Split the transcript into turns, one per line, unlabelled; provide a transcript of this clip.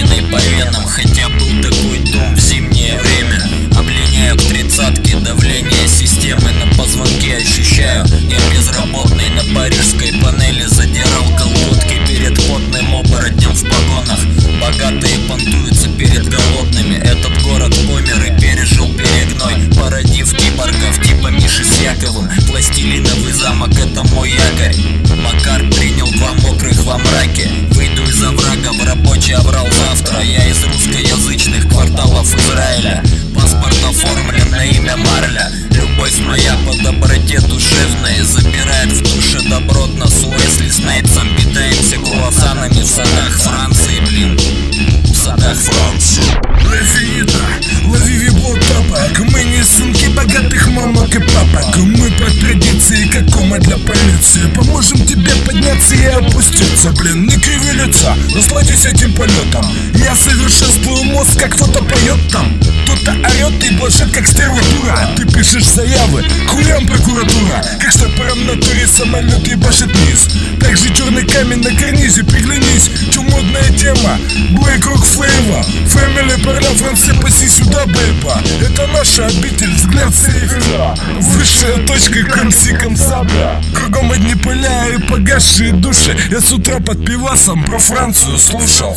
истинный по венам Хотя был такой дом в зимнее время. Обленяют тридцатки, давление системы На позвонке ощущаю, я безработный На парижской панели задирал колготки Перед потным оборотнем в погонах. Богатые понтуют моя по доброте душевной Запирает в душе добротно с Уэсли Снайпсом Питаемся круассанами в садах Франции, блин. В садах Франции.
Лавита, лови вибло тапок Мы не сынки богатых мамок и папок. Мы по традиции, как кома для полиции. Поможем тебе подняться и опуститься Блин, не криви лица, насладись этим полетом. Я совершенствую мозг, как кто-то поет там Кто-то орет и блажит, как стерва дура Ты пишешь заявы, хуям прокуратура. Как штопором на туре самолет ебашит вниз. Так же черный камень на карнизе, приглянись. Чё модная тема, Black Rock Flavor. Family парля Франции, паси сюда, бейба Это наша обитель, взгляд севера Высшая точка, комси комсабля. Кругом одни поля и погасшие души. Я с утра под пивасом про Францию слушал